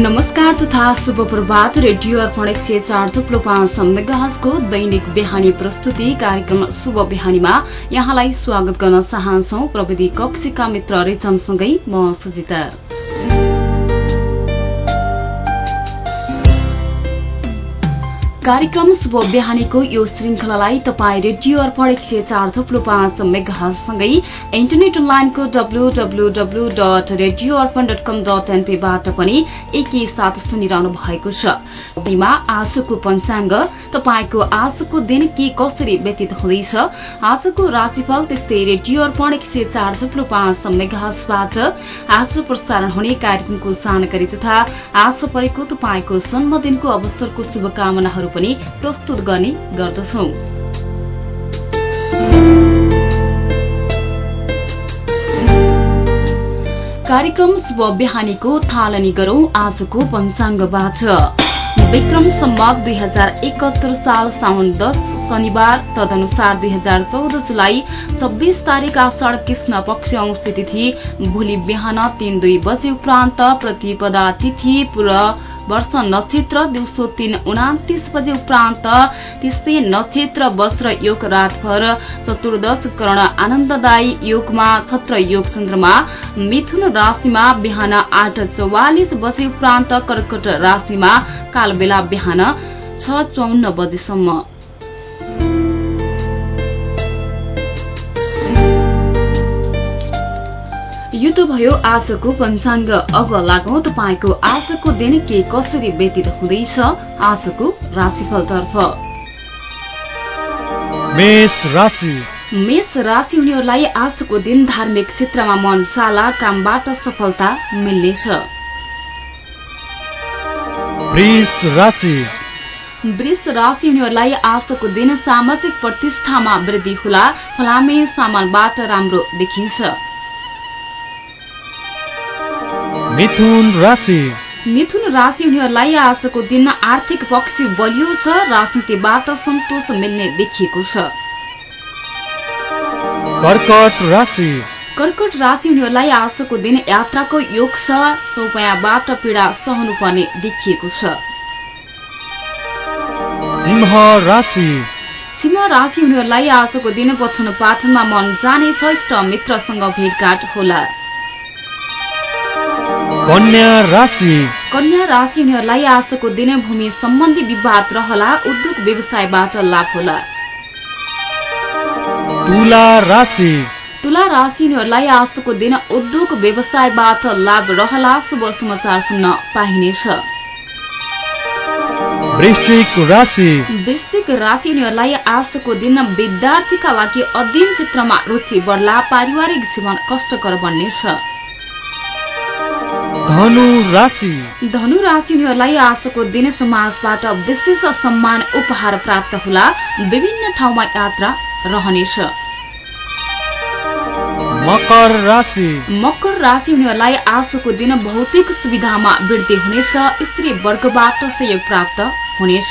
नमस्कार तथा शुभ प्रभात। रेडियो अर्पण एक सय चार थुप्लो पाँच मेगाहजको दैनिक बिहानी प्रस्तुति कार्यक्रम शुभ बिहानीमा यहाँलाई स्वागत गर्न चाहन्छौ। प्रविधि कक्षीका मित्र रेचमसँगै म सुजिता। कार्यक्रम शुभ बिहानीको यो श्रृंखलालाई तपाईँ रेडियो अर्पण एक सय चार थुप्लो पाँच मेगासँगै इन्टरनेट अनलाइनको W W W dot radio Arpan dot com dot एनपीबाट पनि एकैसाथ सुनिरहनु भएको छ। आजको पञ्चाङ्ग तपाईँको आजको दिन के कसरी व्यतीत हुँदैछ? आजको राशिफल त्यस्तै रेडियो अर्पण एक सय चार थुप्लो पाँच मेगाबाट आज प्रसारण हुने कार्यक्रमको जानकारी तथा आज परेको तपाईँको जन्मदिनको अवसरको शुभकामनाहरू पनि प्रस्तुत गर्ने गर्दछौ। कार्यक्रम शुभ बिहानीको थालनी गरौं आजको पञ्चाङ्गबाट। विक्रम सम्मक दुई हजार एकहत्तर साल साउन दश शनिबार तदनुसार दुई हजार चौध जुलाई चौबिस तारीक आषाढ़ कृष्ण पक्ष औंसी तिथि भोलि बिहान तीन दुई बजे उपरान्त प्रतिपदा तिथि पुरा वर्ष नक्षत्र दिउँसो तीन उनातिस बजे उपरान्त त्यसै नक्षत्र वस्त्र योग रातभर चतुर्दश कर्ण आनन्ददायी योगमा छत्र योग चन्द्रमा मिथुन राशिमा बिहान आठ चौवालिस बजे उपरान्त कर्कट राशिमा कालबेला बिहान छ चौन्न बजेसम्म। यो त भयो आजको पञ्चाङ्ग। अब लागौ तपाईँको आजको दिन के कसरी व्यतीत हुँदैछ आजको राशिफलतर्फ। मेष राशि। हुनेहरूलाई आजको दिन धार्मिक क्षेत्रमा मन साला कामबाट सफलता मिल्नेछ। वृष राशि। हुनेहरूलाई आजको दिन सामाजिक प्रतिष्ठामा वृद्धि होला। फलामे सामानबाट राम्रो देखिन्छ। मिथुन राशि। मिथुन राशि हुनेहरूलाई आजको दिन आर्थिक पक्ष बलियो छ। राजनीतिबाट सन्तोष मिल्ने देखिएको छ। कर्कट राशि हुनेहरूलाई आजको दिन यात्राको योग छ चौपायाबाट पीड़ा सहनु पर्ने देखिएको छ। सिंह राशि। सिंह राशि हुनेहरूलाई आजको दिन पठन पाठनमा मन जानेछ इष्ट मित्रसँग भेटघाट होला। कन्या राशि। कन्या राशि हुनेहरूलाई आजको दिन भूमि सम्बन्धी विवाद रहला उद्योग व्यवसायबाट लाभ होला। तुला राशि। तुला राशि हुनेहरूलाई आजको दिन उद्योग व्यवसायबाट लाभ रहला। शुभ समाचार सुन्न पाइनेछ। वृश्चिक राशि। हुनेहरूलाई आजको दिन विद्यार्थीका लागि अध्ययन क्षेत्रमा रुचि बढ्ला पारिवारिक जीवन कष्टकर बन्नेछ। धनु राशि। धनु राशि हुनेहरूलाई आजको दिन समाजबाट विशेष सम्मान उपहार प्राप्त होला। विभिन्न ठाउँमा यात्रा रहनेछ। मकर राशि। मकर राशि हुनेहरूलाई आजको दिन भौतिक सुविधामा वृद्धि हुनेछ स्त्री वर्गबाट सहयोग प्राप्त हुनेछ।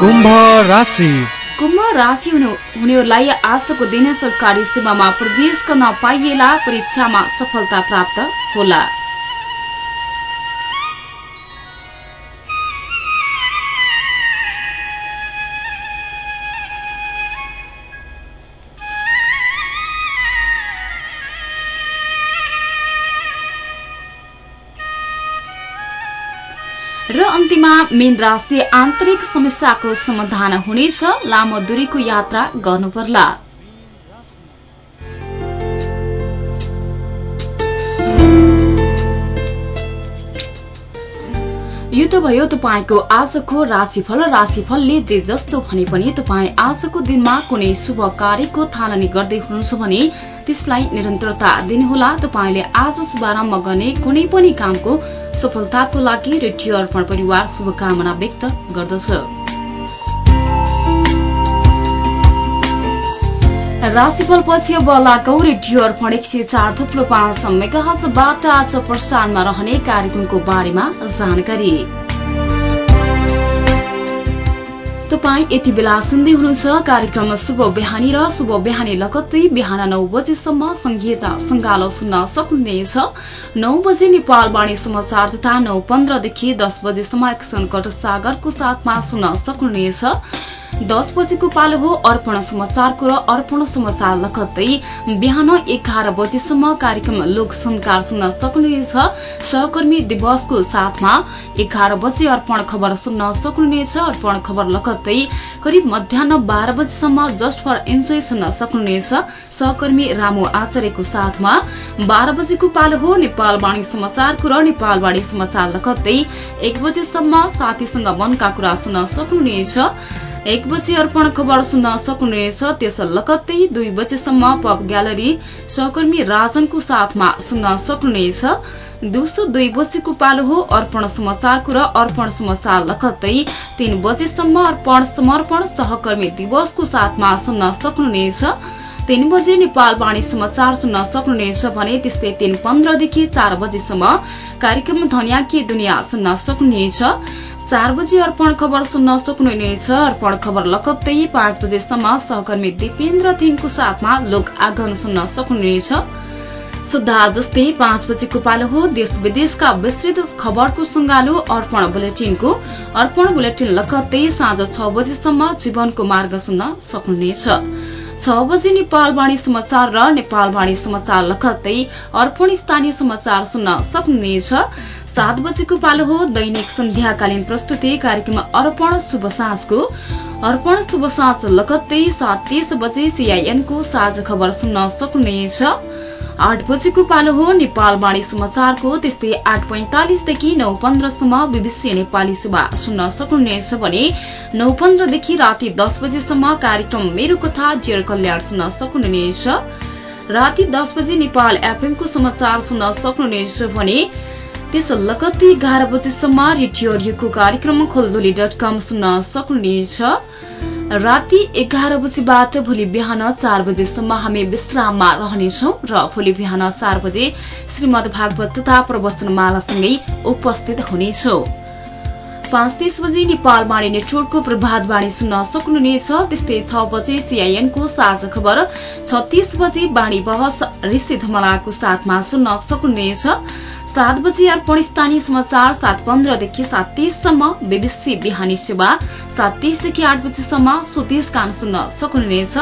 कुम्भ राशि। कुम्भ राशि हुनेहरूलाई आजको दिन सरकारी सेवामा प्रवेश गर्न पाइएला परीक्षामा सफलता प्राप्त होला। मीन राशि आन्तरिक समस्याको समाधान हुनेछ। लामो दूरीको यात्रा गर्नुपर्ला। यो त भयो तपाईँको आजको राशिफल। राशिफलले जे जस्तो भने पनि तपाईँ आजको दिनमा कुनै शुभ कार्यको थालनी गर्दै हुनुहुन्छ भने त्यसलाई निरन्तरता दिनुहोला। तपाईँले आज शुभारम्भ गर्ने कुनै पनि कामको सफलताको लागि रेडियो अर्पण परिवार शुभकामना व्यक्त गर्दछ। राशिफल पछि अब लागौ रेडियो अर्पण एक सय चार थुप्रो पाँच मेगाहजबाट आज प्रसारणमा रहने कार्यक्रमको बारेमा जानकारी। तपाईँ यति बेला सुन्दै हुनुहुन्छ कार्यक्रम शुभ बिहानी र शुभ बिहानी लगत्तै बिहान नौ बजेसम्म संहिता संगालो सुन्न सक्नुहुनेछ। नौ बजे नेपालवाणी समाचार तथा नौ पन्ध्रदेखि दस बजेसम्म एक्सन कट सागरको साथमा सुन्न सक्नुहुनेछ। दस बजेको पालो हो अर्पण समाचारको र अर्पण समाचार लगत्तै बिहान एघार बजेसम्म कार्यक्रम लोक संकार सुन्न सक्नुहुनेछ। सहकर्मी दिवसको साथमा एघार बजे अर्पण खबर सुन्न सक्नुहुनेछ। अर्पण खबर लगत्तै करिब मध्याह बाह्र बजेसम्म जस्ट फर इन्जोय सुन्न सक्नुहुनेछ। सहकर्मी रामु आचार्यको साथमा बाह्र बजेको पालो हो नेपालवाणी समाचारको र नेपालवाणी समाचार लगत्तै एक बजेसम्म साथीसँग मनका कुरा सुन्न सक्नुहुनेछ। एक बजी अर्पण खबर सुन्न सक्नुहुनेछ त्यस लगत्तै दुई बजेसम्म पप ग्यालरी। सहकर्मी राजनको साथमा सुन्न सक्नुहुनेछ दिउँसो दुई बजेको पालो हो अर्पण समाचारको र अर्पण समाचार लगत्तै तीन बजेसम्म अर्पण समर्पण सहकर्मी दिवसको साथमा सुन्न सक्नुहुनेछ तीन बजे नेपाल वाणी समाचार सुन्न सक्नुहुनेछ भने त्यस्तै तीन पन्ध्रदेखि चार बजेसम्म कार्यक्रम धनियाकी दुनियाँ सुन्न सक्नुहुनेछ चार बजी अर्पण खबर सुन्न सक्नुहुनेछ अर्पण खबर लकप्तै पाँच बजेसम्म सहकर्मी दिपेन्द्र थिङको साथमा लोक आगन सुन्न सक्नुहुनेछ सुधा जस्तै पाँच बजेको पालो हो। देश विदेशका विस्तृत खबरको संगालो अर्पण बुलेटिनको। अर्पण बुलेटिन लकत्तै साँझ छ बजेसम्म जीवनको मार्ग सुन्न सक्नुहुनेछ छ। बजे नेपालवाणी समाचार र नेपालवाणी समाचार लखत्तै अर्पण स्थानीय समाचार सुन्न सक्नुहुनेछ सात बजेको पालो हो। दैनिक सन्ध्याकालीन प्रस्तुति कार्यक्रम अर्पण शुभ साँझको। अर्पण शुभ साँझ लगत्तै सात तीस बजे सीआईएनको साझ खबर सुन्न सक्नुहुनेछ आठ बजेको पालो हो। नेपाल वाणी समाचारको त्यस्तै आठ पैंतालिसदेखि नौ पन्ध्रसम्म बीबीसी नेपाली सेवा सुन्न सक्नुहुनेछ भने नौ पन्ध्रदेखि राति दस बजेसम्म कार्यक्रम मेरो कथा जेर कल्याण सुन्न सक्नुहुनेछ राति दस बजे नेपाल एफएमको समाचार सुन्न सक्नुहुनेछ भने त्यस लगत्तै एघार बजेसम्म रेडियो अडियोको कार्यक्रम खोलदोली डट कम सुन्न सक्नुहुनेछ। राति एघार बजीबाट भोलि बिहान चार बजेसम्म हामी विश्राममा रहनेछौ र भोलि बिहान चार बजे श्रीमद भागवत तथा प्रवचनमालासँगै उपस्थित हुनेछौ। पाँच तीस बजे नेपाल बाणी नेटवर्कको प्रभात बाणी सुन्न सक्नुहुनेछ। त्यस्तै छ बजे सीआईएनको साझा खबर छत्तीस बजे बाणी बहस ऋषि धमलाको साथमा सुन्न सक्नुहुनेछ। सात बजी अर्पण स्थानीय समाचार सात पन्ध्रदेखि सात तीससम्म बीबीसी बिहानी सेवा सात तीसदेखि आठ बजीसम्म स्वदेश गान सुन्न सक्नुहुनेछ।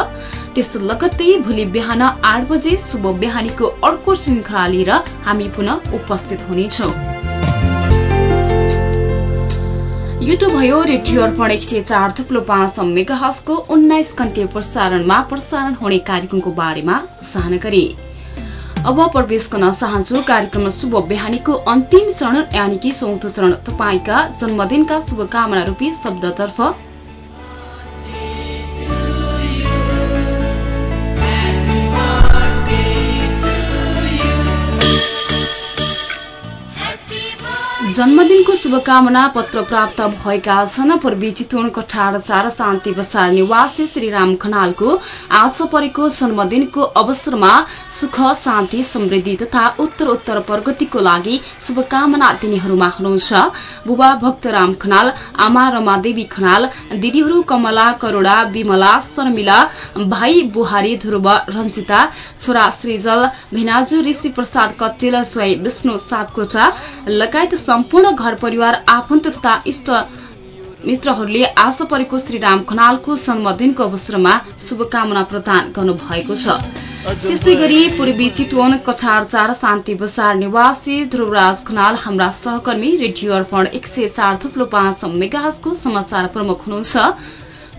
त्यस लगत्तै भोलि बिहान आठ बजे शुभ बिहानीको अर्को श्रृङ्खला लिएर हामी पुनः उपस्थित हुनेछौ। यो त भयो रेडियो अर्पण एक सय चार थुप्लो पाँच मेगाहसको उन्नाइस घण्टे प्रसारणमा प्रसारण हुने कार्यक्रमको बारेमा जानकारी अब प्रवेश गर्न चाहन्छु कार्यक्रम शुभ बिहानीको अन्तिम चरण यानि कि चौथो चरण तपाईँका जन्मदिनका शुभकामना रूपी शब्दतर्फ जन्मदिनको शुभकामना पत्र प्राप्त भएका छन् पूर्वी चितवन कठार चार शान्ति बसार निवासी श्रीराम खनालको आज परेको जन्मदिनको अवसरमा सुख शान्ति समृद्धि तथा उत्तर उत्तर प्रगतिको लागि शुभकामना दिनेहरूमा हुनुहुन्छ बुबा भक्तराम खनाल आमा रमादेवी खनाल दिदीहरू कमला करूणा विमला शर्मिला भाइ बुहारी ध्रुव रञ्जिता छोरा श्रीजल भिनाजु ऋषि प्रसाद कटेल स्वय विष्णु सापकोटा लगायत सम्पूर्ण घर परिवार आफन्त तथा इष्ट मित्रहरूले आज परेको श्रीराम खनालको जन्मदिनको अवसरमा शुभकामना प्रदान गर्नुभएको छ। त्यसै गरी पूर्वी चितवन कछार चार शान्ति बजार निवासी ध्रुवराज खनाल हाम्रा सहकर्मी रेडियो अर्पण एक सय चार थुप्लो पाँच मेगाजको समाचार प्रमुख हुनुहुन्छ।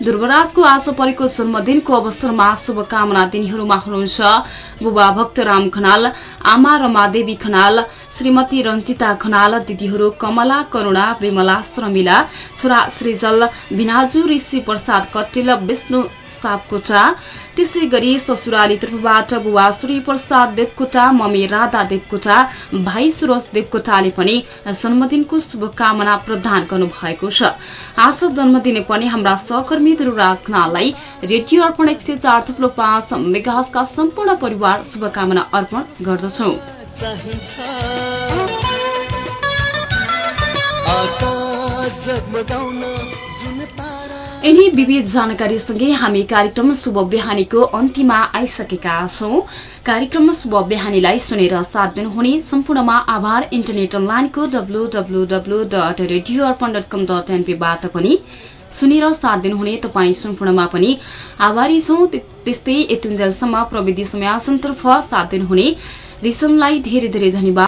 ध्रुवराजको आज परेको जन्मदिनको अवसरमा शुभकामना दिनेहरूमा हुनुहुन्छ बुबा भक्तराम खनाल आमा रमादेवी खनाल श्रीमती रञ्जिता खनाल दिदीहरू कमला करूणा विमला श्रमिला छोरा श्रीजल भिनाजु ऋषि प्रसाद कटेल विष्णु सापकोटा त्यसै गरी ससुराली तर्फबाट बुवा श्री प्रसाद देवकोटा मम्मी राधा देवकोटा भाइ सुरज देवकोटाले पनि जन्मदिनको शुभकामना प्रदान गर्नुभएको छ। आज जन्मदिने पनि हाम्रा सहकर्मी ध्रुवराज खनाललाई रेडियो अर्पण एक सय चार थुप्लो पाँच मेगासका सम्पूर्ण परिवार शुभकामना अर्पण गर्दछौं। चाहिन्छ। आकाश यिनी विविध जानकारीसँगै हामी कार्यक्रम शुभ बिहानीको अन्तिममा आइसकेका छौं। कार्यक्रम शुभ बिहानीलाई सुनेर साथ दिनुहुने सम्पूर्णमा आभार। इन्टरनेट अनलाइनको डब्लूडब्लूडब्लू डट रेडियो पनि सुनेर साथ दिनुहुने तपाईँ सम्पूर्णमा पनि आभारी छौं। त्यस्तै यतिन्जेलसम्म प्रविधि समयासनतर्फ साथ दिनुहुने रिसनलाई धेरै धेरै धन्यवाद।